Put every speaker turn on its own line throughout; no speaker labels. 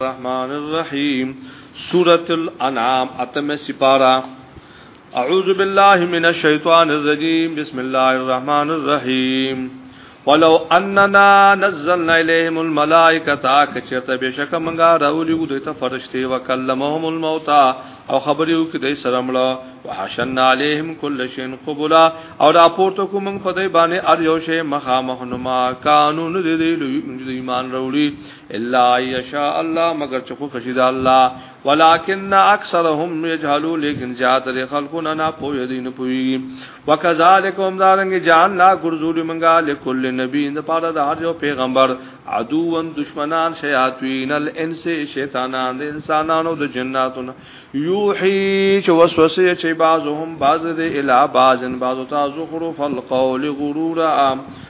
الرحمن الرحیم سورۃ الانعام اتم سپارہ اعوذ باللہ من الشیطان الرجیم بسم اللہ الرحمن الرحیم ولو اننا نزلنا الیہم الملائکۃ کچرته بشک منغا راولی ودی ته فرشتي وکلمهم الموتى او خبريو کې دای سره مړه وحشنا علیہم کل شیء قبلا او راپورته کوم په دای باندې ار یو شی مخامخ نما کانو نه دی ایمان راوړي الا یشاء الله مگر چې خو خشید الله ولکن اکثرهم یجهلوا لیکن زیات لري خلقونه نه پوهې دي نه پوهي وکذالک هم دارنګ جان لا ګرځول منګه لكل نبی د پاره د هر یو پیغمبر عدوون دشمنان شیاطین الانس شیطانان د انسانانو د جناتو یوحی چې وسوسه چې بعضهم بعض د اله بعضن بعض تا زخرف القول غرورا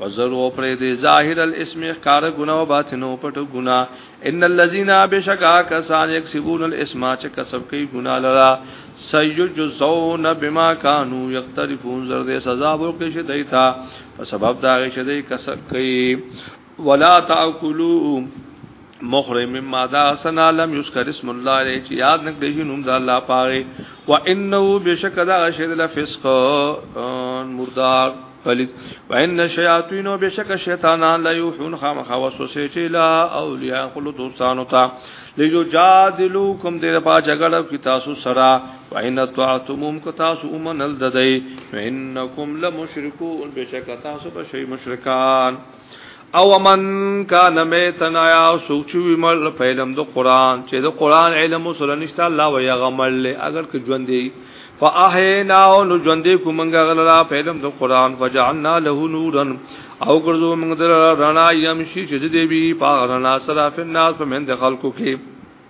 وزرو پر دې ظاهر الاسم کار ګنا او باطن او پټ ګنا ان الذين بشکا کسان یکسبون الاسم چې کسب کوي ګنا لرا سيجزون بما كانوا يقترفون زر دې سزا ورکړي شي دایتا په سبب دا شي دې کسب کوي ولا تاكلوا مخرج مما دا سنا لم یذکر اسم الله علیه چې یاد نکړي شي نوم د الله پاره و انه بشک دا شهد لفسق مردار پلیت و ان شیاطین بشک شیطانان لا یوحون خام خوسوسه چې لا اولیاء خپل دوستانو ته لجو جادلوکم دې په جګړه کې تاسو سره و ان طاعتمم کو تاسو ومنل ددی و انکم لمشرکون بشک تاسو به شی مشرکان او من کان میتن آیا سوک چوی مل په علم د قران چې د قران علم سره نشته الله و یغمل له اگر که ژوند دی فاحینا نو ژوند دی کومنګ غلرا په علم د قران فجعلنا له نورا او ګرځو موږ در رڼا یم شي چې دی بي په رڼا سره فناس په من د خلکو کې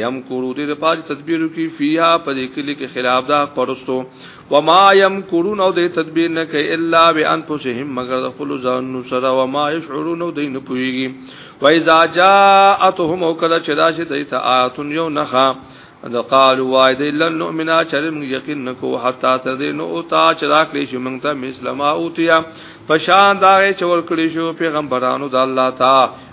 یم کورو دې د پاج تدبیرو کې فیا په دې کلی کې خلاف دا قرستو و ما یم کورون او دې تدبیر نه کوي الا بانفسهم مگر د خپل ځان سره و ما یشعرون او دې نه پويږي و اذا جاءتهم او کله چې دا شي دې ته آتون یو نخا د قالو وای دې لن نؤمنا چرم یقین نکو حتا تر دې نو او تا چې راکلی شي مونږ ته مسلمه اوتیا پشان دا چې ور کړی شو پیغمبرانو د الله تعالی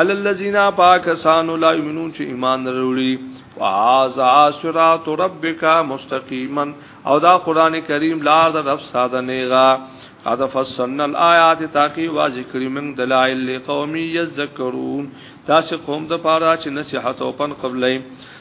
علی الذین پاکسانو لا یمنون چې ایمان وروړي وهذا صراط ربک مستقیما او دا قران کریم لار د رب ساده نیغا قد فصلنا الآیات تاکي واضح کړی موږ دلایل لقوم یذکرون تاسو قوم د پاره چې نصيحت او پن قبلې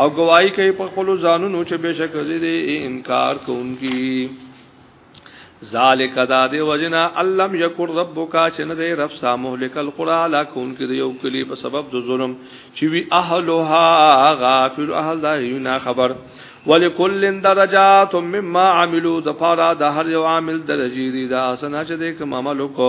او گواہی کوي په خپل ځانونو چې بشک دې انکار کوونکی ذالک دا دی وجنا علم یکر ربک چې نه دی رب سا مهلک القرى لا کون کې یو کلی په سبب د ظلم چې وی اهلها غافل اهل دا نه خبر ولکل درجات مما عملوا د پاره د هر یو عامل درجی دی دا سنا چې د کوم عمل کو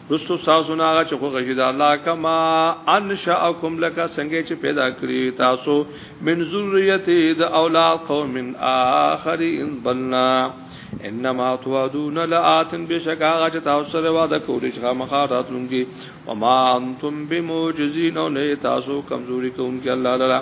رستو تاسو نه هغه چې خو غشي د الله کما انشاءکم لك څنګه چې پیدا کړی تاسو من ذریته د اولاد قوم اخرین بلنا انما توعدون لآت بشک هغه چې تاسو سره وعده کولی چې خامخا راتلونکي وما انتم بموجزین او نه تاسو کمزوري کوونکي الله تعالی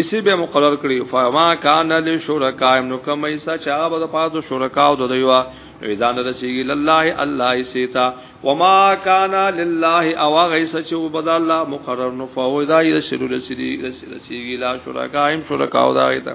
اسی به مقرر کړی فما کان للشرکاء نو کوم ایسا چې هغه به د پاره د شرکا او د دیوا نو ځان رسیږي لله الله ایسیتا وما کان لله او هغه ایسا چې وبد الله مقرر نو فوضای رسول رسیږي لا شرکاء هم شرکا او دا ایتا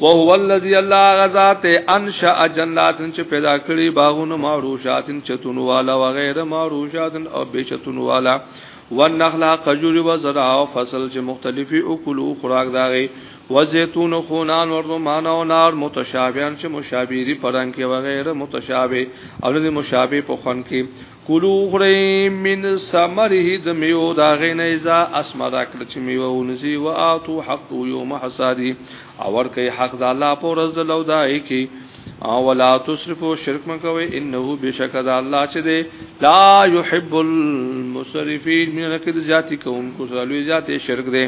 وهو الذي الله غزات انشا جنات چې پیدا کړی باغونو معروشات چتون والا و غیر معروشات او بشتون والا والنخل قجور و زرع او فصل چې مختلفي او کلو خوراک داغي و زيتون او خونان او رمان او نار متشابهان چې مشابهي پران کې و غیر متشابه او نه مشابه په خون کې کلو خری من سمره د میو دا غینه ازا اسما دا کړ چې میو ونسی و اتو حق یوم حسادی اور کوي حق د الله پر ورځ د لودای کی او ولا تسرفو شرک مکوي انه بشک د الله چې دی لا يحب المسرفين من کده ذاتی کوونکو سره لوی ذاتی شرک دی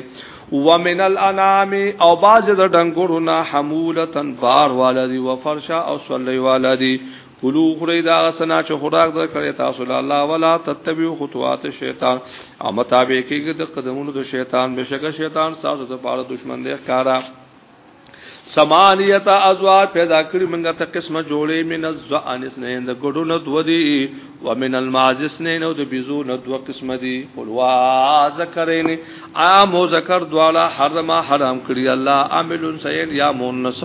ومن الانام او باز د ډنګورو نه حمولتن بار والدی وفرشا او صلی والدی کلو خوري دا سنا چې خوراک در کړی تاسو له الله ولا تتبعوا خطوات الشیطان او مطابق کېږي د قدمونو د شیطان بشک شیطان تاسو ته پاره دشمن دی ښکارا سمانیتا ازواج پیدا کړی منګه ته قسمه جوړې من الزعن اسنین د ګډو نه دو دی و من الماز اسنین او د بيزو نه دو قسمه دی قل وا ذکرین عام او ذکر دوالا حرم حرام کړی الله عامل سین یا مونث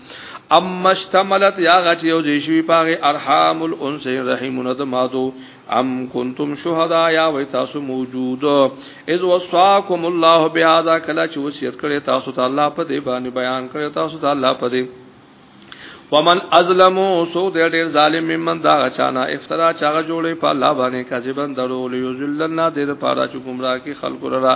اما اشتملت یا غټ یو دی شوی پاغه ارحام الانسین رحمنا د مادو ام کنتم شهدا یا و تاسو موجود اذ وصاکم الله بهذا کلا چې وصیت کړي تاسو ته الله په دې باندې بیان کړي تاسو ته الله په دې ومن ازلمو سو دې ډېر ظالم ممن دا غچانا افترا چاغه جوړې په الله باندې کذبن درو لیذلنا دې لپاره چې گمراه کی خلق را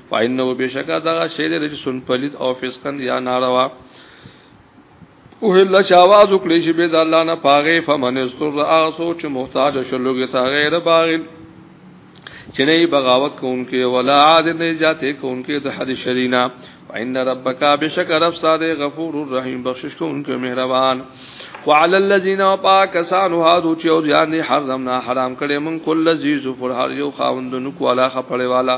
فإنه بشکا دغه شی د رجسون پلید او فسقن یا ناروا او هله چې आवाज وکړي چې به د الله نه پاغه فمن استر اغسو چې محتاج شلوګي تا غیر باغ چې نه بغاوت کوونکې ولا عاد نه جاته کوونکې د حد شرینا وان ربک بشک رب صاد غفور الرحیم بخشش کوونکې مهربان وعلى الذين وباكسان هادو چې او ځان حرمنا حرام کړي من کل ذی ظفر هر یو خاوند نو کولا خپړې والا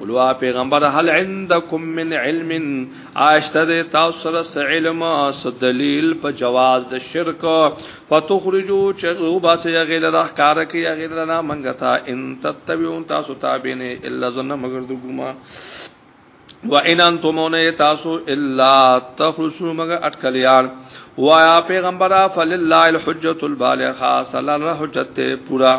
ولوا پیغمبر هل عندکم من علم اشتد تاسو سره علم اس دلیل په جواز د شرک فتخرجو چغو باس یا غیر راه کار کی یا غیر نه منګتا ان تتبعون تاسو تابعین الا ظن مگر د ګما و ان انتم نه تاسو الا تخرجو مگر اٹکلیان وایا پیغمبر فللہ الحجۃ البالغہ صلی الله حجت پورا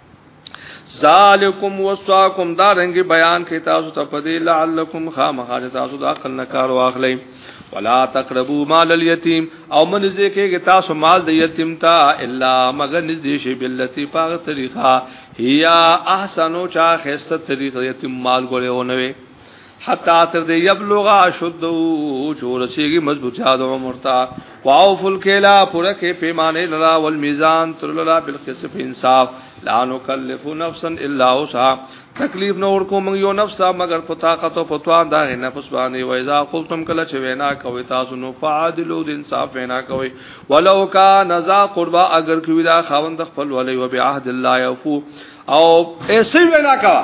ذالکم وصاکم دا رنگ بیان کې تاسو ته پدې لعلکم خامخا تاسو د عقل نه کار واخلئ ولا تقربوا مال اليتيم او من ذکر تاسو مال د یتیم تا الا مگر نزدې شي بلتی پاغه طریقه هيا احسنو چا خسته طریقه یتیم مال ګورونه وي حتا تر دې یبلغ اشد چور سیږي مضبوطیا د عمر تا واو فل کلا پر کې پیمانه لرا ول میزان تر لرا بالقسم انصاف لا نکلف نفسا الا وسعها تکلیف نور کوم یو نفس مگر په طاقت او په توان دا نفس باندې و اذا قلتم کله چې وینا کوي تاسو نو فعادلو د انصاف وینا کوي ولو کا نزا قربا اگر کوي دا خاوند خپل ولي وبعهد الله يفو او ایسي وینا کوي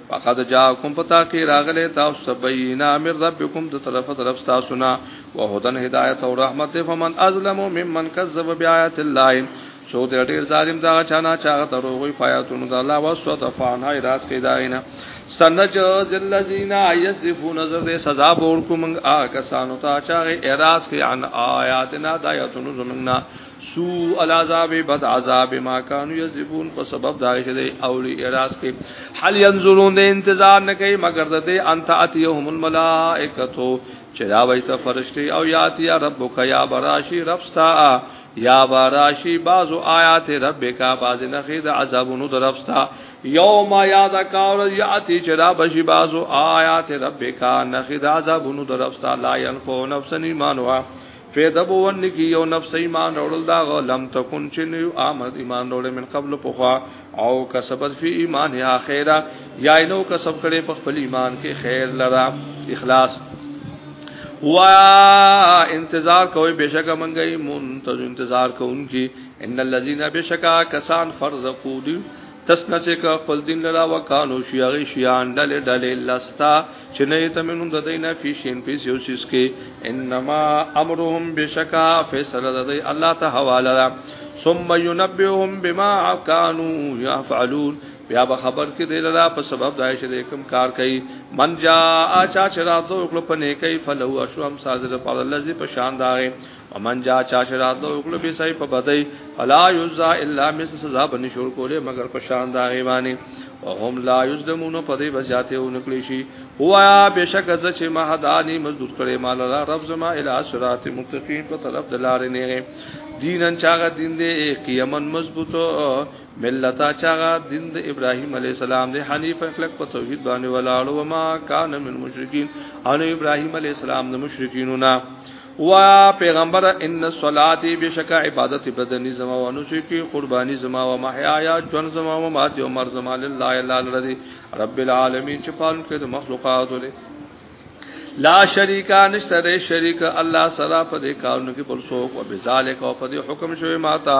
فقد جاءکم پتا کې راغله تاسو ته بینه امر ربکم د طرف طرف تاسو نه وهدن هدایت او رحمت فمن ازلم ممن کذب بیاات الله سو د ډیر ظالم دا چانا چا دروغي فیاتون د الله واسو ته فان هاي راس کې داینه سنج ذلذین یذفون نظر دې سزا بور کوم آ کسانو ته چا اعتراض کې ان آیاتنا دایتون زمنا سو العذاب بد عذاب ما كانوا يذبون په سبب دا چې دی اولی اراس کې حل ينظرون د انتظار نه کوي مگر د دې انت اتيهم الملائکتو چې دا وایي ته فرشتي او یاتی ربک یا براشی رب ستا یا براشی بعضو آیات ربک بعض نه خې د عذابونو د رب ستا یوم یاد کاور یاتی چې دا بشي بعضو آیات ربک نه خې د عذابونو د رب ستا لا ينفو نفس ایمانها فیده بوون لکی یو نفس ایمان اولل دا غو لم تکن چن یو آمد ایمان اولل من قبل پخوا او کسبت فی ایمان یا خیره یا اینو کسب کړي په خپل ایمان کې خیر لرا اخلاص وایا انتظار کوي بشکه منګي منتظر انتظار کوونکی ان الذين بشکا کسان فرزقو دي تسنا چې کا خپل دین لرا وکانو شي هغه شیان ډلې ډلې لستا چې نه ته منوم د دینه فیشین پیس یو چیز کې انما امرهم بشکا فیصله د الله ته حواله ده ثم ينبئهم بما كانوا يفعلون بیا به خبر کې دی لرا په سبب دای چې کوم کار کوي من جا اچا چې راتو خپل په نیکي فلو اشوم ساز د پاره لذي په شان داغه ومن جا چا شرات لو وکړو به سای په بدای فلا یزا الا مس سزا بن شور کوله مگر په شان دا غیبانی وهم لا یظلمون په دې بزیاته او نکلی شي هوا بشک ز چې ما هدانی مزدور کړي مال را رب زما الی صراط متقین په طرف د لارې نه دینن چاغه دین دې قیامن مضبوطو ملتا چاغه دین د ابراهیم علی السلام دې حنیف خلق په توحید باندې ولاړو ما کان من مشرکین ان ابراهیم علی السلام د مشرکینو نه وا پیغمبر ان صلاتی بشک عبادت بدنی زما و نسکی قربانی زما و محیایا جون زما و مات عمر زما لله الا الذی رب العالمین چې پالن کې د مخلوقات له لا شریکا نشتره شریک الله سره په دې کارونو کې بل څوک او بذالک او په دې حکم شوی ماتا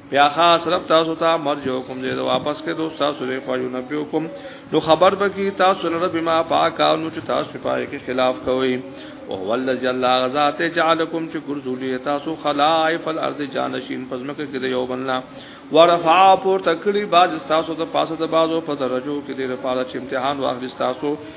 بیا خاص رب تاسو ته مرجو کوم دې واپس کې دوست تاسو لري خو نبی حکم نو خبر به کی تاسو لره بما پاک او چې تاسو پای کې خلاف کوي او هو الذی الله غزاد جعلکم چې ګرځولې تاسو خلائف الارض جانشین پزمکه کې یو بنلا ورفع پور تکړی باز تاسو ته پاسه د بازو په درجو کې دې لپاره چې امتحان واخلي تاسو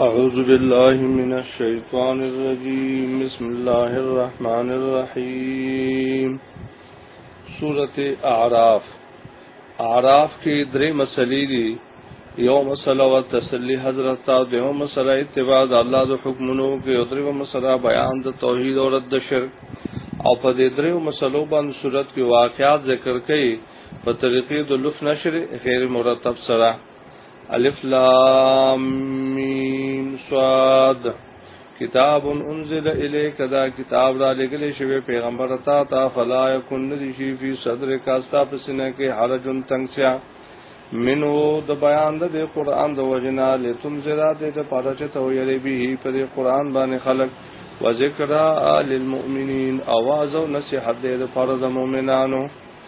أعوذ بالله من الشيطان الرجيم بسم الله الرحمن الرحيم سورة أعراف أعراف کې درې مسلې دي یو مسله او تسلی حضرت تا دیو مسله اتباع د الله د حکمونو کې او دریو مسله بیان د توحید او رد شرک او په دې دریو مسلو باندې صورت کې واقعات ذکر کړي په طریقې د لف نشر غیر مرتب سره الف لام میم صاد کتاب انزل الیک دا کتاب را لګلې شوی پیغمبر تا تا فلا یکن ندی شی فی صدر کا ستا پسنه کې حرجن تنگسیا منو د بیان د قران د وجنا لتم زرا د پاره چې تو یری به په قران باندې خلق و ذکر للمؤمنین اواز او نصیحت د پاره د مؤمنانو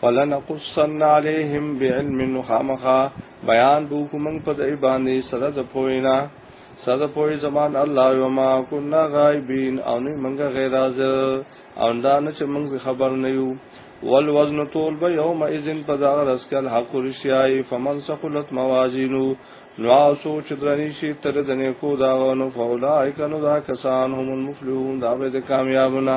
فلنقصن عليهم بعلم خامخا بیان بو کوم په دای باندې سره د پوینا سره د پوی زمان الله و ما كنا غایبین او نه منګه غیر حاضر او دا نه چې موږ خبر نه یو والوزن طول به یوم اذن په دا رس کل حق رشیای فمن سقلت موازینو نو اوسو چې درنی شي تر دنه کو دا نو فولای کنو دا کسان هم المفلحون دا به کامیابونه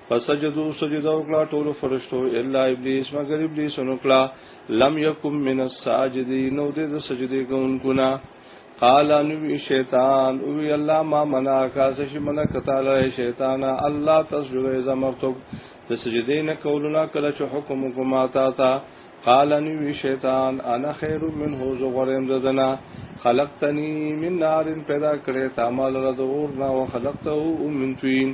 فسجدو سجده وکړه ټول فرشتو الا ابلیس مگر ابلیس نکړه لم یکم من الساجدین نو د سجدی کوونکو نه قال نبی شیطان او الله ما منا کا سش منا کتاله شیطان الله تسجد اذا مرتب د سجدی نه کولنا کله چې حکم کوم تا تا قال نبی شیطان انا خیر منه زو غریم ددنا خلقتنی من نار پیدا کړی تا مال رد اور نا وخلقته من طین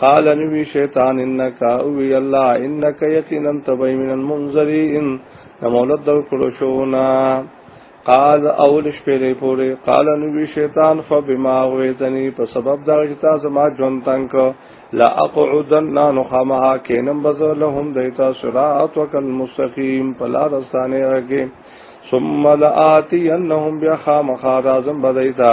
قال نبی شیطان انک او وی الله انک یقینا تبی من المنذرین مولد دو کړو شو نا قال اول شپې لري پورې قال نبی شیطان فبما غویتنی په سبب دا چې تاسو ما ژوند تنگ لا اقعدن نانو خامها کینم بزر لهم دیتا صراط وکل مستقیم پلا رسانه رګه ثم لآتینهم بیا خامخا رازم بدایتا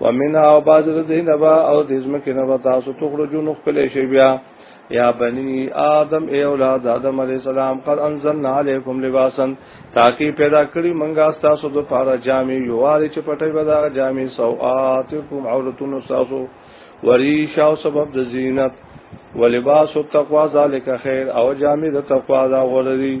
ومنها او باز د دینبا او د ځمکې نه تاسو تخرجون خپل شی بیا یا بنی آدم ای اولاد آدم علی السلام قد انزلنا علیکم لباسا تاکي پیدا کړی منګه تاسو د پاره جامې یو واري چې پټي بدا جامې سوآتکم عورتون تاسو وریشا او سبب د زینت ولباس التقوا ذالک خیر او جامې د تقوا دا غوړی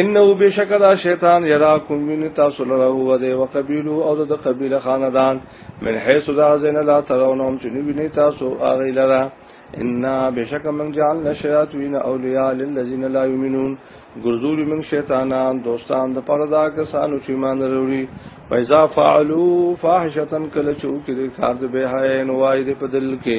انه بشکدا شیطان یراکم من تاسو لره هو دی وقبیلو او د قبیله خاندان من حيث دا زین لا ترونهم چې نیوی تاسو اغه لره ان بشک من جعلنا شیاطین اولیاء للذین لا یؤمنون ګرځول من شیطانان دوستان د پردا کسانو چې مان وروړي پیسا فعلوا فاحشه کله چې وکړي کار د به حیا نو وای د بدل کې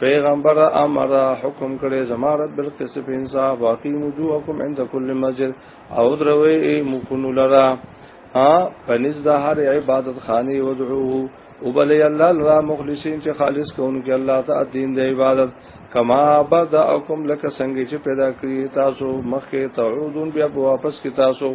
پیغمبر امر حکم کړي زما رب بالقسط په انصاف باقی وجوهکم عند كل مسجد او دروي مخون لرا ها پنځ د هر عبادت خانه ودعوه وبلی الله لرا مخلصین چې خالص کوونکی الله ته دین د عبادت کما بداکم لک څنګه چې پیدا کړی تاسو مخکې تعودون بیا واپس کی تاسو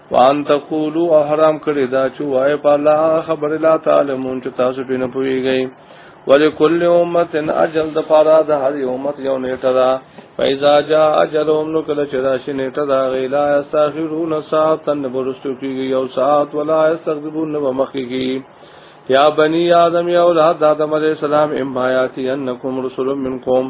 وان تقولو او حرام کړی دا چې وای په الله خبر لا تعلمون چې تاسو په نه پويږئ ولکل امه اجل د پارا د هر امت یو نیټه دا فایزا جا اجلهم نو کله چې راشي نیټه دا غیلا استاخرون ساعتن برستو کیږي یو ساعت ولا استغبون نو مخکیږي یا بنی آدم یا اولاد آدم علیہ السلام اما یاتی انکم رسول منکم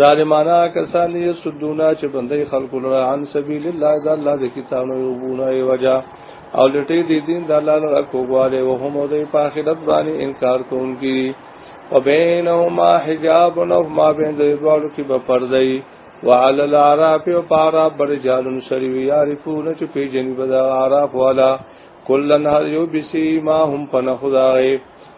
ظالمانا کسان یې سدونا چې بندي خلق لرا عن سبیل الله دا الله د کتابونو یو بونه ای وجا او لټې دې دین د الله لپاره کوواله او هم د په آخرت باندې انکار کوونکی وبینهما حجاب او ما بین د دوالو کې په پردای وعلى العراف او پارا بر جالن سری وی عارفون چې په جنب د عراف والا کلن هر یو بسی ما هم پنه خدای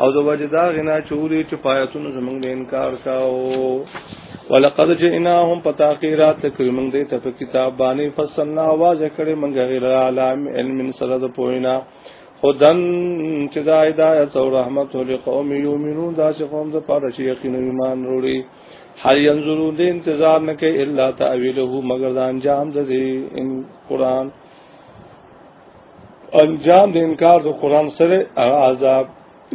او د وجه دا غنا چوری چې پایتونو زمونږ به انکار کاو ولقد جئناهم پتاقیرات تکری مونږ دې ته کتاب باندې فصلنا आवाज کړي مونږ غیر عالم علم سره د پوینا خدن چې دا هدایت او رحمت له قوم یومنون دا چې قوم د پاره چې یقین ایمان وروړي هر ينظرون دې انتظار نه کوي الا تعویله مگر د انجام د دې قران انجام د انکار د قران سره عذاب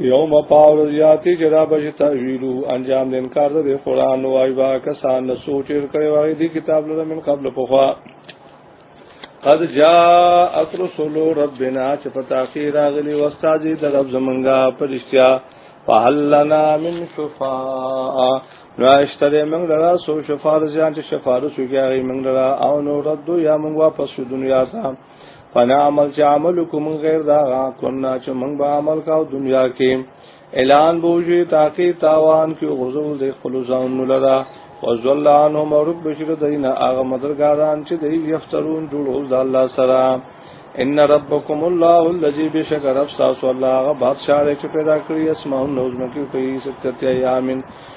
یوم پاور یاتی چې را بشي تعویلو انجام د انکار د قران او ایبا کسان نه سوچ کړي وای دي کتاب لره من قبل پوخا قد جاء اتر رسول ربنا چې پتا کې راغلي واستاد د رب زمونږه پرشتیا فهلنا من شفاء نو اشتره موږ لرا سو شفاعت ځان چې شفاعت وکړي موږ لرا او نو رد یا موږ واپس دنیا ته فنا عمل چې عمل کوم غیر دا کنا چې موږ به عمل کاو دنیا کې اعلان بوجي تاکي تاوان کې غزو دې خپل ځان لرا وزل عنهم رب بشر دین هغه مدرګاران چې دې یفترون جوړو د الله سره ان ربکم الله الذی بشکر افساس الله غ بادشاہ چې پیدا کړی اسماء نوزم کې کوي ستتیا یامن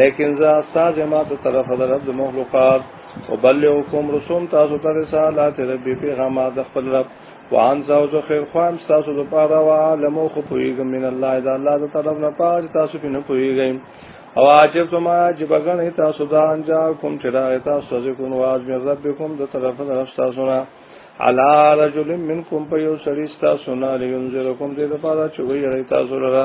لیکن زه استاد ما ته طرف د رب مخلوقات او بلغکم رسوم تاسو ته رسالات ربي پیغامات د خپل رب وان زو زو خیر خوام تاسو د پاره او عالم خو پویګم من الله اذا الله د طرف نه پاج تاسو په نه پویګم او عجب تما عجب غنه تاسو دا انجا کوم چې دا تاسو ذکر واز من ربکم د طرف نه رب تاسو نه علا رجل منکم په یو سړی تاسو نه لینځرکم دې د پاره چې وی تاسو لره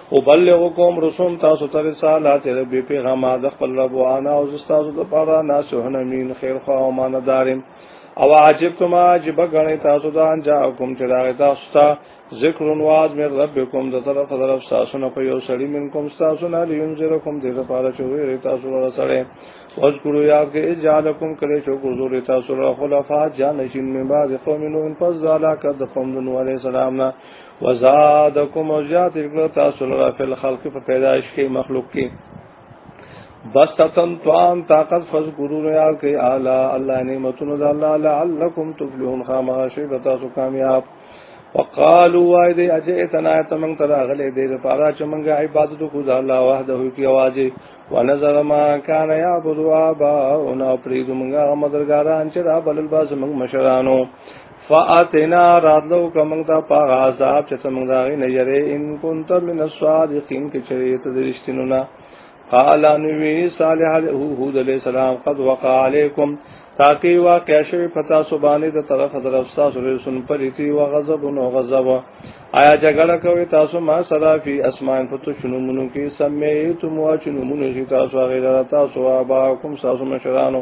او بلغو کوم رسوم تاسو ته رسالات رب پیغام د خپل رب وانا او استاد د پاره ناسهن امین خیر خو او ماندارم او عجب تم عجب غنی تاسو دا انجا کوم چې راغی تاسو ته ذکر واز مې ربکم د طرف طرف تاسو نه په یو سړی من کوم تاسو نه لینځره کوم د لپاره چې وی تاسو ور سره اوس ګورو یاد کې اجالکم کړي چې ګورو تاسو را خلفا جان شین مې باز قوم نو پس زالا کړ د قوم نو علی السلام نه وزادکم او زیات کړو تاسو لرا فی الخلق په پیدائش کې مخلوق کې بسطن توان طاقت فذکرون یاد کړئ اعلی الله نعمتونو د الله لعلکم تفلحون خامہ شی بتا سو کامیاب وقالوا وای دی اجئتنا تمن تر اغلی دی لپاره چې موږ عبادت کو د الله وحده کی आवाज ونظر ما کان یعبد ابا او نا پرید موږ مدرګاران چې را بلل باز موږ مشرانو فاتنا راتلو کومنګ دا پاغه عذاب چې څنګه دا غي نه یری ان كنت من الصادقین کې چې ته د رښتینو نه قال نبی صالح علیه هود علیہ السلام قد وقع علیکم تاکي واقع شوی پتا سبانه د طرف در افساس رسول پریتی و غضب نو غضب آیا جګړه کوي تاسو ما سره فی اسمان پتو شنو مونږ کې سمې تم وا چنو مونږ تاسو غیر تاسو ابا کوم تاسو مشرانو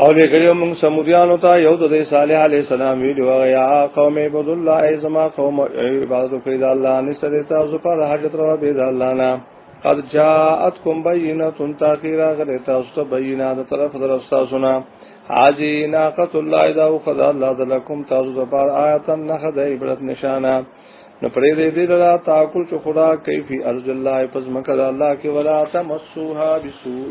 او دې کړیو موږ سمودیانو ته یو د صالح علی السلام ویډیو یا قوم عبد الله ازما قوم عبادت کوي د الله نشته تاسو پر حاجت روا به د الله نه قد جاءتكم بینه تاخیرا غلی تاسو ته بینه د طرف در تاسو نه حاجی ناقت الله دا او خدا الله دلکم تاسو د پر آیت نه خدای عبرت نشانه نو پرې دې دې لرا تاکل چې خدا کیفی ارض الله پس مکه الله کې ولا تمسوها بسوء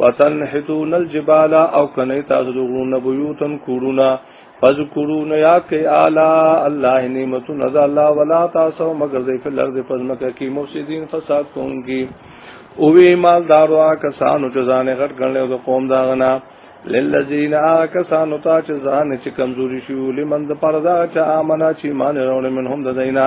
وتنحتون الجبال او کنه تاسو د غرونو بيوتن کورونه فذكرون يا كي اعلى الله نعمت نزل الله ولا تاسو مگر ذي في الارض فزمکه کی مفسدين فساد کوونکی او وی مالدارو کسانو چې ځان غټ ګڼل او قوم داغنا للذین آکسانو تا چې ځان چې کمزوري شو لمن د پردا چې امنا چې مان راوړې منهم د دینا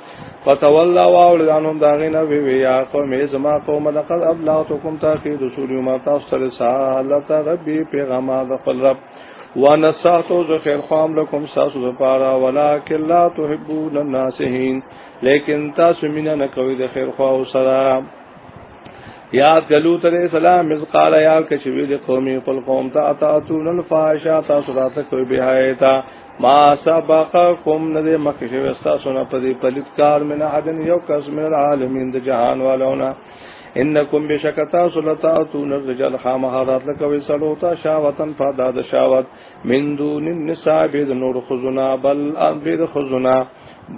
فتولى واولد عنهم داغین وی وی یا قوم زما قوم لقد ابلغتكم تاخير رسول ما تاسو ته رسالت ربي پیغام د خپل رب ونساتو ز خیر خام لكم ساسو ز پارا ولکن لا تحبون الناسین لیکن تاسو مینا نه کوي د خیر خوا او سلام یاد کلو تر سلام مز قال یا کچوی د قومي خپل قوم ته اتاتون الفاحشه تاسو راته کوي بهایتا ما سبقکم نه دې مخکې شوی استاسو نه په دې پلیت کار من عدن یو کس من العالمین د جهان والونه انکم بشکتا سلطاتون الرجال خامحرات لکوي سلوتا شاوتن فداد شاوت من دون النساء بيد نور خزنا بل ان بيد خزنا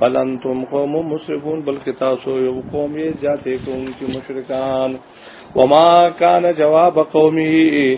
بل انتم قوم مسرفون بلکې تاسو یو قوم یې ذاتې کوم چې مشرکان وما کان جواب قومه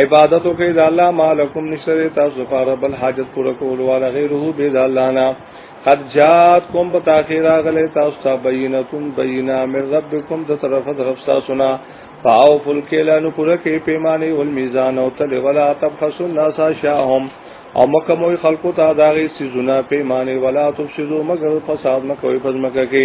عبادت کوي د الله مالکم نشته تاسو لپاره بل حاجت پوره کول والا غیره به د الله نه قد جات کوم په تاخير غلې تاسو ته بینتون بینا من ربکم د طرف طرف تاسو نه فاو فل کلا نو پوره کې پیمانه او میزان او تل ولا تبخسوا الناس شاهم او مکه موي خلقو ته داغي سيزونه پیمانه ولا تفسدوا مگر فساد مکوې پزمکه کې